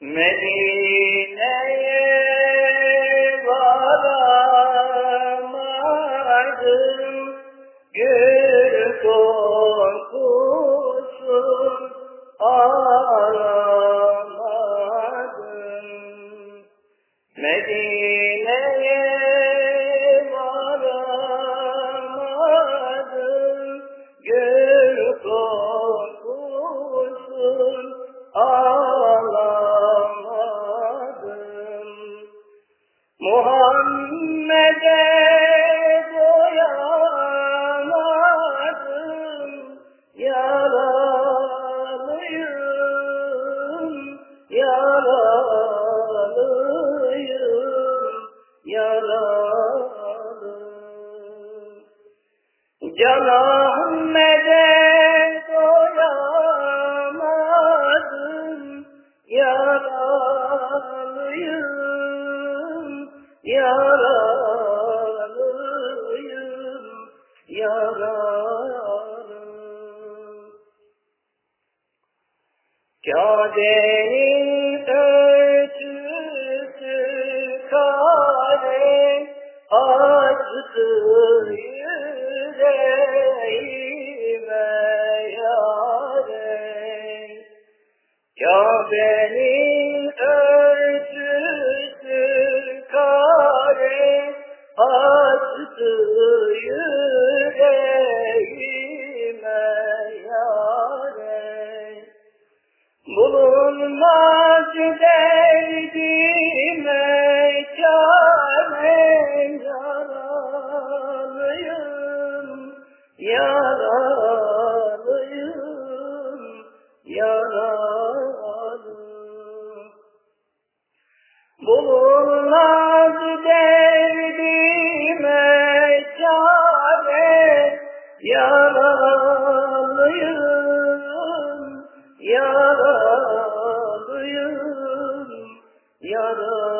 Medine'ye varamadım. Gül korkusun ağlamadım yaralı Can Ahmet'e doyamadım Yaralıyım, yaralıyım, yaralı Kabe'nin kare açtı yüreğime yare Kabe'nin çare yaralıyım, yaralıyım, yaralı.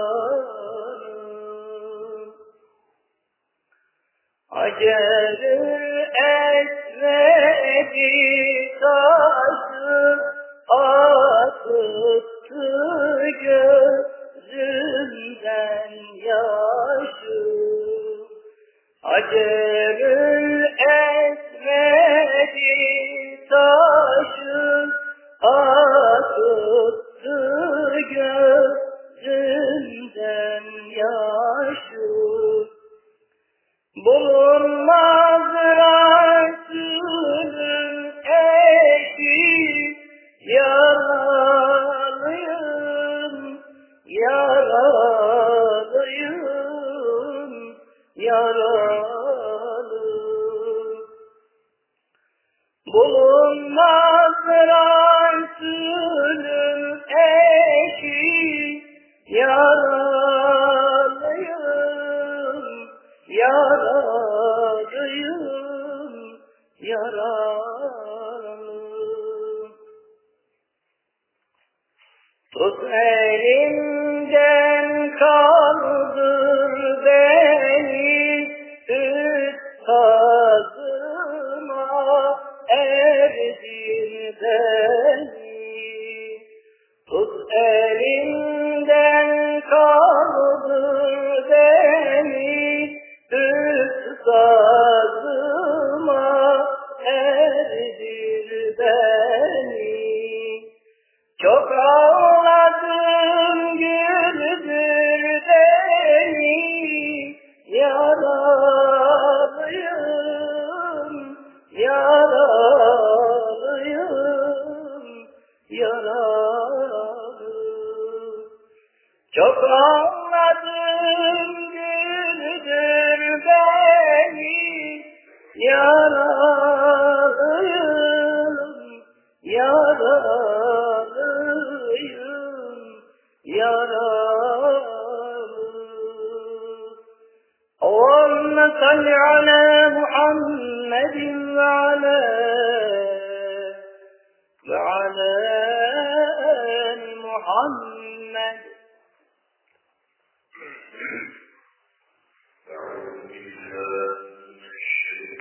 Bulunmaz Resulün eşi Yaralıyım, yaralıyım, yaralı Bulunmaz Resulün eşi Yaralıyım, yaralı. Tut elimden kaldır Çok ağladım güldür beni Yaralıyım, yaralıyım, yaralı. اللهم صل على محمد وعلى وعلى آل محمد